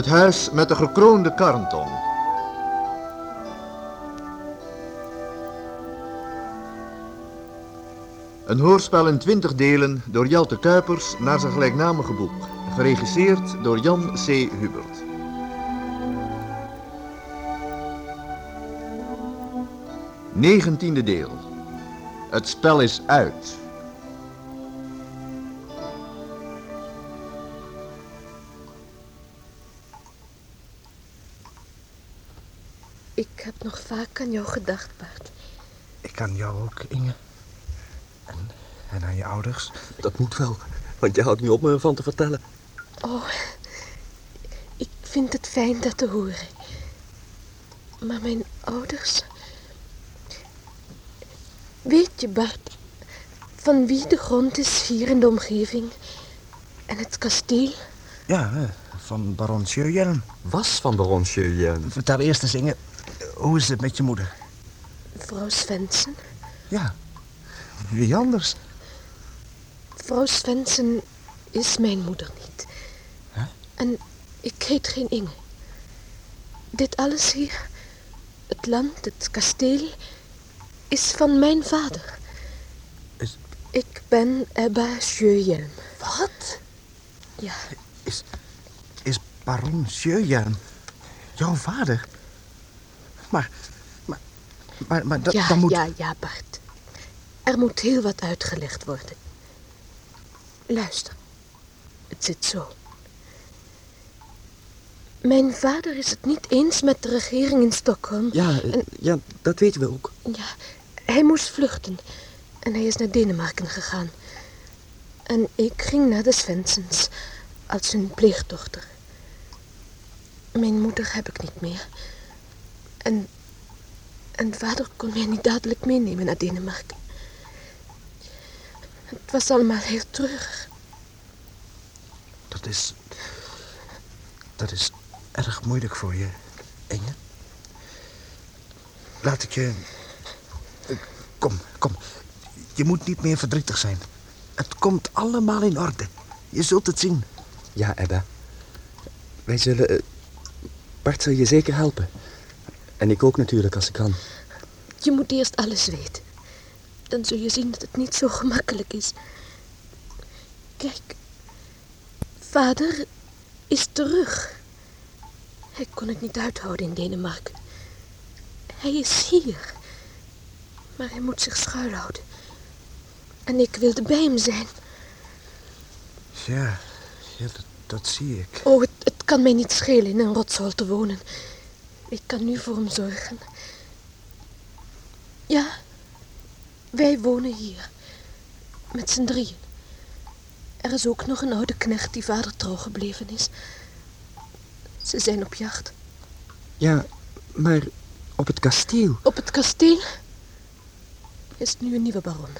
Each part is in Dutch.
Het huis met de gekroonde karnton. Een hoorspel in twintig delen door Jelte Kuipers naar zijn gelijknamige boek. Geregisseerd door Jan C. Hubert. Negentiende deel. Het spel is uit. Heb nog vaak aan jou gedacht, Bart. Ik aan jou ook, Inge. En, en aan je ouders. Dat moet wel, want je houdt niet op me ervan te vertellen. Oh, ik vind het fijn dat te horen. Maar mijn ouders... Weet je, Bart, van wie de grond is hier in de omgeving? En het kasteel? Ja, eh, van baron Sjöjelm. Was van baron Sjöjelm. Vertel eerst eens, Inge, hoe is het met je moeder? Vrouw Svensson? Ja, wie anders? Vrouw Svensson is mijn moeder niet. Huh? En ik heet geen Inge. Dit alles hier, het land, het kasteel, is van mijn vader. Is- Ik ben Ebba Sjöjelm. Wat? Ja, Is, is baron Sjöjelm jouw vader? Maar, maar, maar, maar dat, ja, dan moet... ja, ja, Bart. Er moet heel wat uitgelegd worden. Luister, het zit zo. Mijn vader is het niet eens met de regering in Stockholm. Ja, eh, En- ja, dat weten we ook. Ja, hij moest vluchten. En hij is naar Denemarken gegaan. En ik ging naar de Svensens als hun pleegdochter. Mijn moeder heb ik niet meer. En, en vader kon mij niet dadelijk meenemen naar Denemarken. Het was allemaal heel treurig. Dat is... Dat is erg moeilijk voor je, Inge. Laat ik je... Kom, kom. Je moet niet meer verdrietig zijn. Het komt allemaal in orde. Je zult het zien. Ja, Ebba. Wij zullen... eh, Bart zal je zeker helpen. En ik ook natuurlijk, als ik kan. Je moet eerst alles weten. Dan zul je zien dat het niet zo gemakkelijk is. Kijk, vader is terug. Hij kon het niet uithouden in Denemarken. Hij is hier. Maar hij moet zich schuilhouden. En ik wilde bij hem zijn. Ja, ja dat, dat zie ik. Oh, het, het kan mij niet schelen in een rotshol te wonen. Ik kan nu voor hem zorgen. Ja, wij wonen hier. Met z'n drieën. Er is ook nog een oude knecht die vader trouw gebleven is. Ze zijn op jacht. Ja, maar op het kasteel. Op het kasteel is nu een nieuwe baron.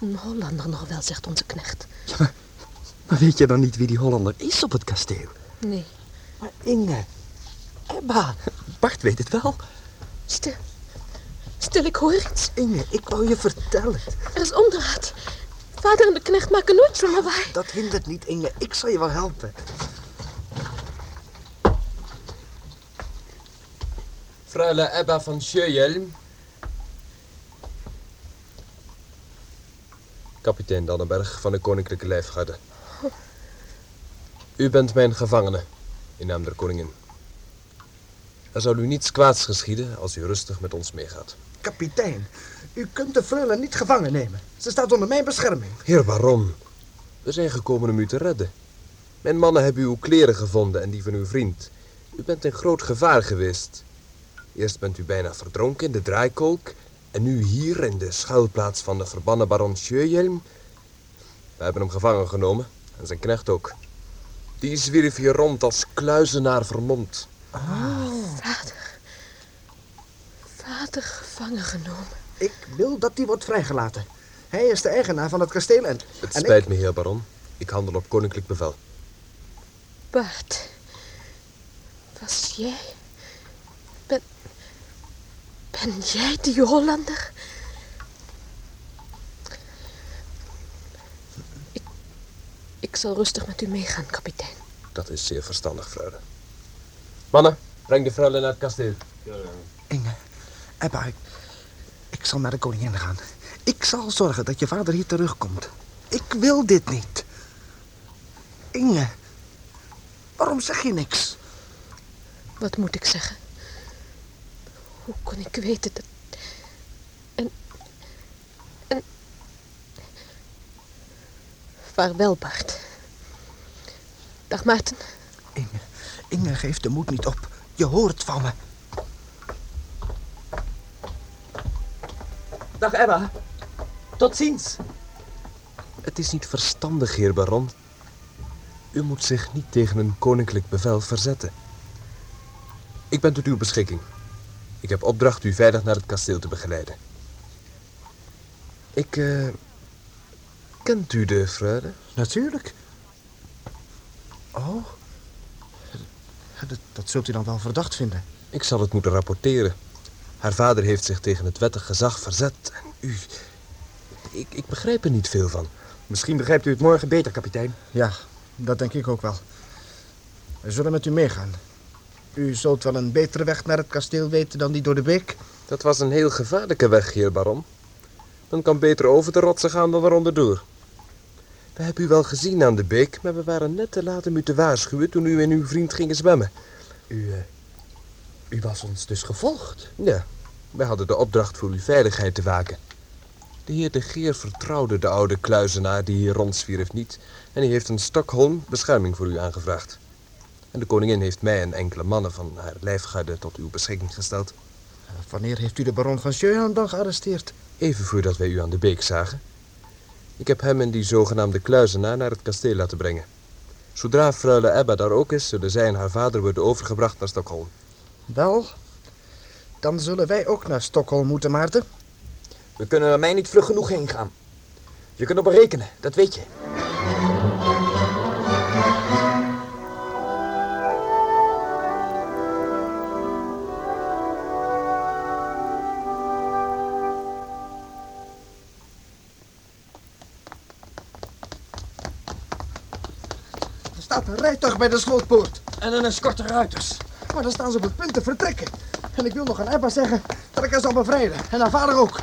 Een Hollander nog wel, zegt onze knecht. Ja, maar, maar weet je dan niet wie die Hollander is op het kasteel? Nee, Maar Inge, Ebba, Bart weet het wel. stil. Stil, ik hoor iets. Inge, ik wou je vertellen. Er is onraad. Vader en de knecht maken nooit zo'n lawaai. Dat hindert niet, Inge. Ik zal je wel helpen. Freule Ebba van Sjöjelm. Kapitein Dannenberg van de Koninklijke Lijfgarde. U bent mijn gevangene, in naam der koningin. Er zal u niets kwaads geschieden als u rustig met ons meegaat. Kapitein, u kunt de freule niet gevangen nemen. Ze staat onder mijn bescherming. Heer baron, we zijn gekomen om u te redden. Mijn mannen hebben uw kleren gevonden en die van uw vriend. U bent in groot gevaar geweest. Eerst bent u bijna verdronken in de draaikolk... en nu hier in de schuilplaats van de verbannen baron Sjöjelm. We hebben hem gevangen genomen, en zijn knecht ook. Die zwierf hier rond als kluizenaar vermomd. Vader. Gevangen genomen. Ik wil dat die wordt vrijgelaten. Hij is de eigenaar van het kasteel en... Het en ik- spijt me, heer baron. Ik handel op koninklijk bevel. Bart. Was jij... Ben... Ben jij die Hollander? Ik... Ik zal rustig met u meegaan, kapitein. Dat is zeer verstandig, freule. Mannen, breng de freule naar het kasteel. Inge, Ebba, ik, ik zal naar de koningin gaan. Ik zal zorgen dat je vader hier terugkomt. Ik wil dit niet. Inge, waarom zeg je niks? Wat moet ik zeggen? Hoe kon ik weten dat... En... En... Vaarwel, Bart. Dag, Maarten. Inge, Inge, geef de moed niet op. Je hoort van me. Dag Emma. Tot ziens. Het is niet verstandig, heer baron. U moet zich niet tegen een koninklijk bevel verzetten. Ik ben tot uw beschikking. Ik heb opdracht u veilig naar het kasteel te begeleiden. Ik, eh... Kent u de freule? Natuurlijk. Oh, dat, dat zult u dan wel verdacht vinden. Ik zal het moeten rapporteren. Haar vader heeft zich tegen het wettig gezag verzet. En u... Ik, ik begrijp er niet veel van. Misschien begrijpt u het morgen beter, kapitein. Ja, dat denk ik ook wel. We zullen met u meegaan. U zult wel een betere weg naar het kasteel weten dan die door de beek. Dat was een heel gevaarlijke weg, heer baron. Men kan beter over de rotsen gaan dan eronder door. We hebben u wel gezien aan de beek, maar we waren net te laat om u te waarschuwen toen u en uw vriend gingen zwemmen. U, eh, u was ons dus gevolgd? Ja, wij hadden de opdracht voor uw veiligheid te waken. De heer de Geer vertrouwde de oude kluizenaar die hier rondzwierf niet... en hij heeft in Stockholm bescherming voor u aangevraagd. En de koningin heeft mij en enkele mannen van haar lijfgarde tot uw beschikking gesteld. Wanneer heeft u de baron van Scheuhan dan gearresteerd? Even voordat wij u aan de beek zagen. Ik heb hem en die zogenaamde kluizenaar naar het kasteel laten brengen. Zodra freule Ebba daar ook is, zullen zij en haar vader worden overgebracht naar Stockholm. Wel, dan zullen wij ook naar Stockholm moeten, Maarten. We kunnen er mij niet vlug genoeg heen gaan. Je kunt op me rekenen, dat weet je. Er staat een rijtuig bij de slootpoort. En een escorte ruiters. Maar dan staan ze op het punt te vertrekken. En ik wil nog aan Ebba zeggen dat ik haar zal bevrijden. En haar vader ook.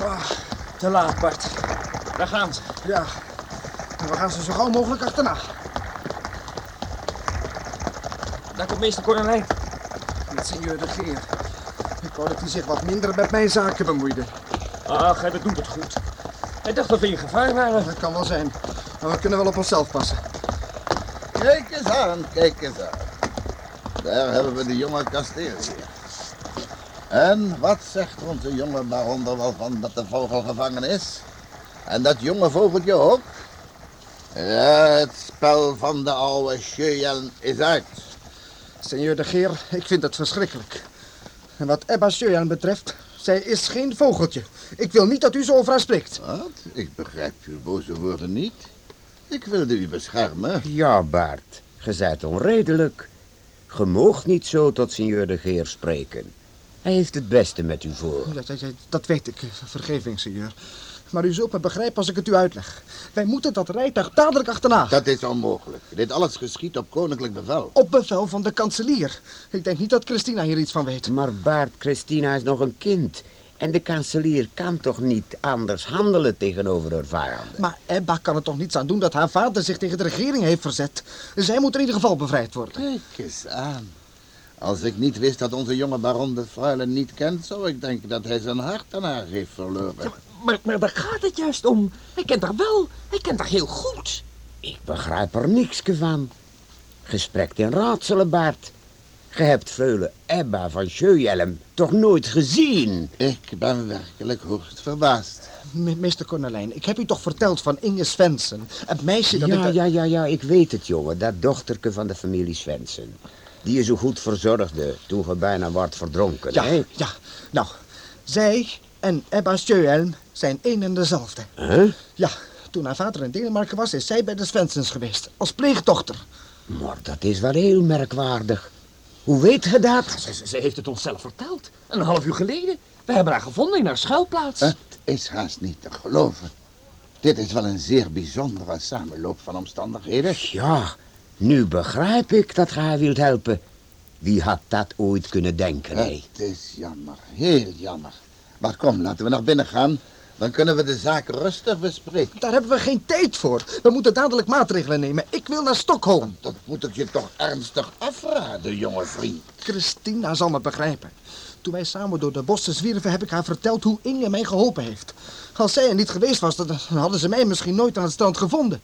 Ah, Te laat, Bart. Daar gaan ze. ja, en we gaan ze zo gauw mogelijk achterna. Daar komt meester Cornelijn. Met senior de Geer. Ik wou dat hij zich wat minder met mijn zaken bemoeide. Ach, hij doet het goed. Hij dacht dat we in gevaar waren. Dat kan wel zijn. Maar we kunnen wel op onszelf passen. Kijk eens aan, kijk eens aan. Daar hebben we de jonge kasteelheer. En wat zegt onze jonge baron er wel van dat de vogel gevangen is? En dat jonge vogeltje ook? Ja, het spel van de oude Scheujen is uit. Senior de Geer, ik vind het verschrikkelijk. En wat Ebba Scheujan betreft, zij is geen vogeltje. Ik wil niet dat u zo over haar spreekt. Wat? Ik begrijp uw boze woorden niet. Ik wilde u beschermen. Ja, Bart, ge zijt onredelijk. Ge moogt niet zo tot sinjeur de Geer spreken. Hij heeft het beste met u voor. Dat, dat, dat weet ik, vergeving, senior. Maar u zult me begrijpen als ik het u uitleg. Wij moeten dat rijtuig dadelijk achterna. Dat is onmogelijk. Dit alles geschiet op koninklijk bevel. Op bevel van de kanselier. Ik denk niet dat Christina hier iets van weet. Maar Bart, Christina is nog een kind. En de kanselier kan toch niet anders handelen tegenover haar vijanden? Maar Ebba kan er toch niets aan doen dat haar vader zich tegen de regering heeft verzet. Zij moet in ieder geval bevrijd worden. Kijk eens aan. Als ik niet wist dat onze jonge baron de freule niet kent, zou ik denken dat hij zijn hart aan haar heeft verloren. Maar, maar daar gaat het juist om. Hij kent haar wel. Hij kent haar heel goed. Ik begrijp er niks van. Gesprek in raadselen, Ge hebt freule Ebba van Scheujelm toch nooit gezien? Ik ben werkelijk hoogst verbaasd. M- Meester Cornelijn, ik heb u toch verteld van Inge Svensson. Het meisje dat Ja, ik... ja, ja, ja, ik weet het, jongen. Dat dochterke van de familie Svensson. Die je zo goed verzorgde toen ge bijna wordt verdronken, Ja, hè? ja. Nou, zij en Ebba Scheuhelm zijn één en dezelfde. Huh? Ja, toen haar vader in Denemarken was, is zij bij de Svenssons geweest. Als pleegdochter. Maar dat is wel heel merkwaardig. Hoe weet ge dat? Ze, heeft het ons zelf verteld. Een half uur geleden. We hebben haar gevonden in haar schuilplaats. Het is haast niet te geloven. Dit is wel een zeer bijzondere samenloop van omstandigheden. Ja, nu begrijp ik dat gij haar wilt helpen. Wie had dat ooit kunnen denken, hè? Het is jammer, heel jammer. Maar kom, laten we naar binnen gaan. Dan kunnen we de zaak rustig bespreken. Daar hebben we geen tijd voor. We moeten dadelijk maatregelen nemen. Ik wil naar Stockholm. Dat moet ik je toch ernstig afraden, jonge vriend. Christina zal me begrijpen. Toen wij samen door de bossen zwierven, heb ik haar verteld hoe Inge mij geholpen heeft. Als zij er niet geweest was, dan hadden ze mij misschien nooit aan het strand gevonden.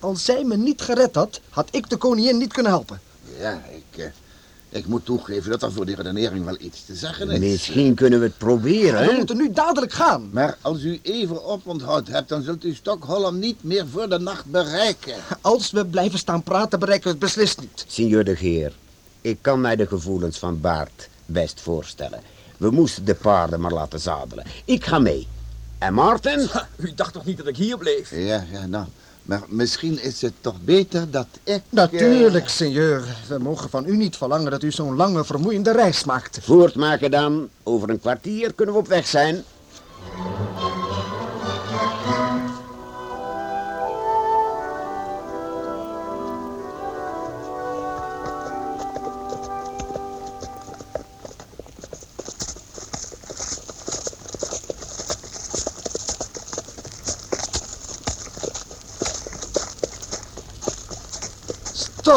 Als zij me niet gered had, had ik de koningin niet kunnen helpen. Ja, ik, eh, ik moet toegeven dat er voor die redenering wel iets te zeggen is. Misschien kunnen we het proberen, We moeten nu dadelijk gaan. Maar als u even oponthoud hebt, dan zult u Stockholm niet meer voor de nacht bereiken. Als we blijven staan praten, bereiken we het beslist niet. Signor de Geer, ik kan mij de gevoelens van Baart best voorstellen. We moesten de paarden maar laten zadelen. Ik ga mee. En Maarten? U dacht toch niet dat ik hier bleef? Ja, ja, nou. Maar misschien is het toch beter dat ik... eh, Natuurlijk, senor. We mogen van u niet verlangen dat u zo'n lange, vermoeiende reis maakt. Voortmaken dan. Over een kwartier kunnen we op weg zijn.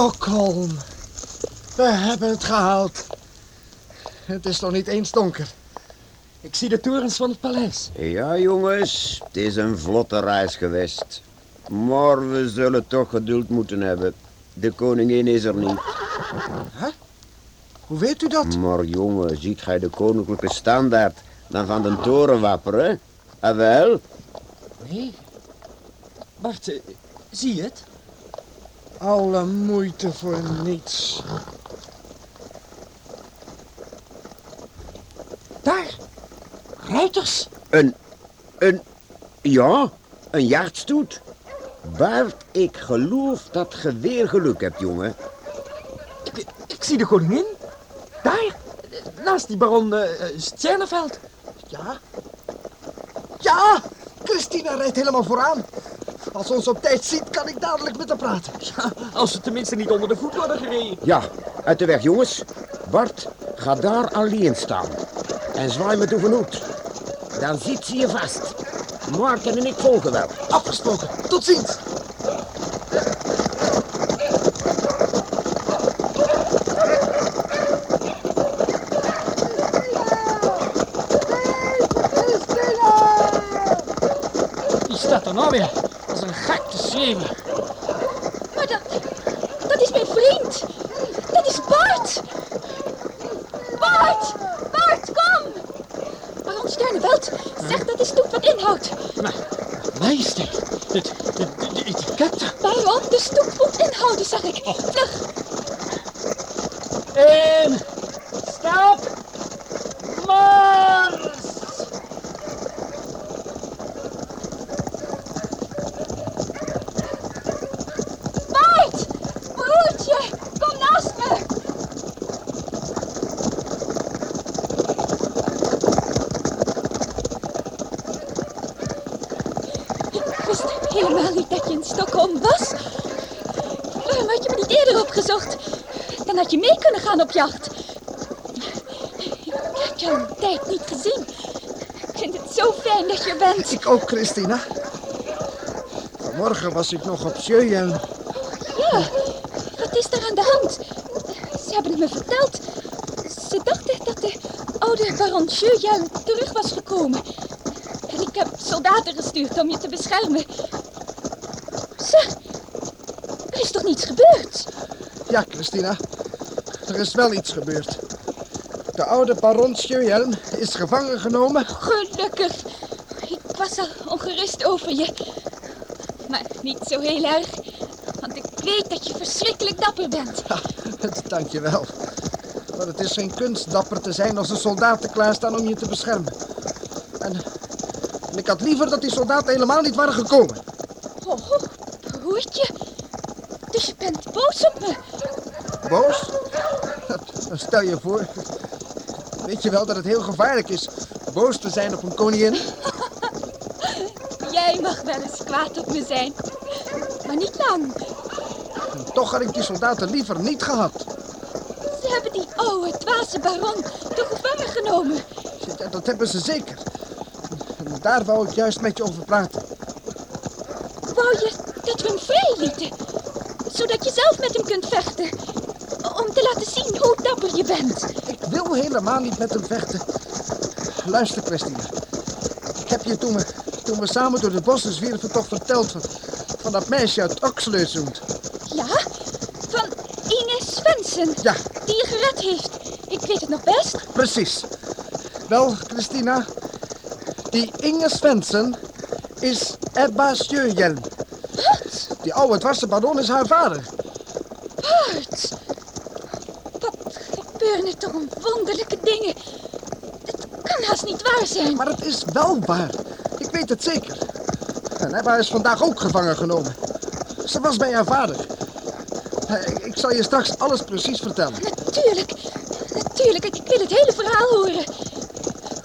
Stockholm. We hebben het gehaald. Het is nog niet eens donker. Ik zie de torens van het paleis. Ja, jongens, het is een vlotte reis geweest. Maar we zullen toch geduld moeten hebben. De koningin is er niet. Hoe weet u dat? Maar jongen, ziet gij de koninklijke standaard dan van de toren wapperen? Ah wel? Nee. Bart, eh, zie je het? Alle moeite voor niets. Daar. Ruiters. Een, een, ja, een jachtstoet. Bart, ik geloof dat ge weer geluk hebt, jongen. Ik, ik zie de koningin. Daar. Naast die baron uh, Stjerneveld. Ja? Ja! Christina rijdt helemaal vooraan. Als ze ons op tijd ziet, kan ik dadelijk met haar praten. Ja, als ze tenminste niet onder de voet worden gereden. Ja, uit de weg, jongens. Bart, ga daar alleen staan. En zwaai me toegemoet. Dan zit ze je vast. Maarten en ik volgen wel. Afgesproken. Tot ziens. Die staat er nou weer. Als een gek te schreeuwen. Maar dat, dat is mijn vriend. Dat is Bart. Bart! Bart, kom! Baron Sterneveld, zeg dat de stoep wat inhoudt. Maar. Het, het, de, de etiket. Baron, de stoep moet inhouden, zeg ik. Vlug. En... Stop! Mars! Bart! Broertje, kom naast me. Ik wist helemaal niet dat je in Stockholm was. Waarom had je me niet eerder opgezocht? Dan had je mee kunnen gaan op jacht. Ik heb jou een tijd niet gezien. Ik vind het zo fijn dat je bent. Ik ook, Christina. Vanmorgen was ik nog op Sjöjel. Ja, wat is er aan de hand? Ze hebben het me verteld. Ze dachten dat de oude baron Sjöjel terug was gekomen. En ik heb soldaten gestuurd om je te beschermen. Zeg, er is toch niets gebeurd? Ja, Christina. Er is wel iets gebeurd. De oude baron Sjöjelm is gevangen genomen. Gelukkig. Ik was al ongerust over je. Maar niet zo heel erg. Want ik weet dat je verschrikkelijk dapper bent. Ha, Dank je wel. Maar het is geen kunst dapper te zijn als de soldaten klaarstaan om je te beschermen. En, en ik had liever dat die soldaten helemaal niet waren gekomen. Oh, broertje. Dus je bent boos op me. Boos? Dat- Stel je voor. Weet je wel dat het heel gevaarlijk is boos te zijn op een koningin? Jij mag wel eens kwaad op me zijn. Maar niet lang. Toch had ik die soldaten liever niet gehad. Ze hebben die oude, dwaze baron toch gevangen genomen. Ja, dat hebben ze zeker. En daar wou ik juist met je over praten. Wou je dat we hem vrij lieten? Zodat je zelf met hem kunt vechten. Om te laten zien hoe dapper je bent. Ik wil helemaal niet met hem vechten. Luister, Christine. Ik heb je toen we, toen we samen door de bossen zwierven toch verteld van, van dat meisje uit Oxleusund. Ja? Van Inge Svensson. Ja. Die je gered heeft. Ik weet het nog best. Precies. Wel, Christina, die Inge Svensson is Ebba Sjöhjelm. Die oude dwarse baron is haar vader. Bart. Wat gebeuren er toch wonderlijke dingen. Het kan haast niet waar zijn. Maar het is wel waar. Ik weet het zeker. En Ebba is vandaag ook gevangen genomen. Ze was bij haar vader. Eh, Ik ik zal je straks alles precies vertellen. Natuurlijk. Natuurlijk. Ik wil het hele verhaal horen.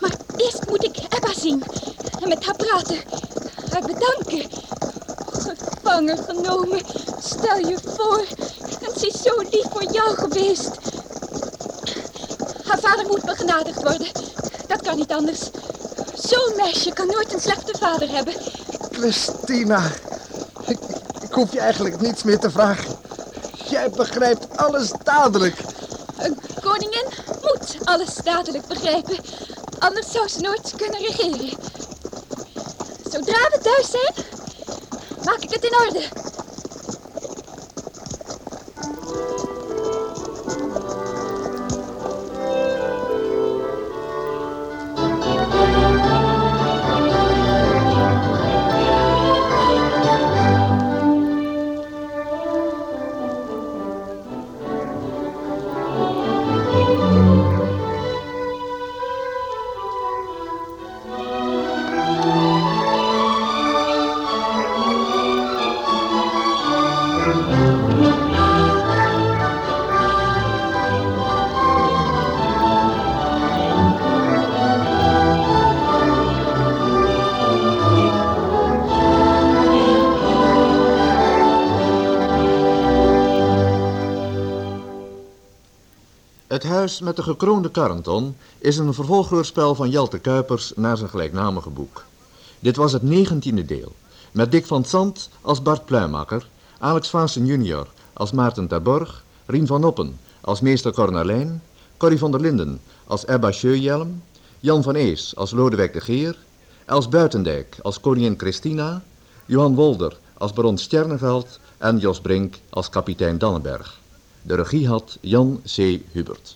Maar eerst moet ik Ebba zien. En met haar praten. Haar bedanken. Gevangen genomen. Stel je voor. Ze is zo lief voor jou geweest. Haar vader moet begenadigd worden. Dat kan niet anders. Zo'n meisje kan nooit een slechte vader hebben. Christina, ik, ik hoef je eigenlijk niets meer te vragen. Jij begrijpt alles dadelijk. Een koningin moet alles dadelijk begrijpen. Anders zou ze nooit kunnen regeren. Zodra we thuis zijn, maak ik het in orde. Het huis met de gekroonde Karenton is een vervolghoorspel van Jelte Kuipers naar zijn gelijknamige boek. Dit was het negentiende deel, met Dick van Zandt als Bart Pluimakker, Alex Vaassen junior als Maarten Terborg, Rien van Oppen als meester Cornelijn, Corrie van der Linden als Ebba Scheujelm, Jan van Ees als Lodewijk de Geer, Els Buitendijk als koningin Christina, Johan Wolder als baron Stjerneveld en Jos Brink als kapitein Dannenberg. De regie had Jan C. Hubert.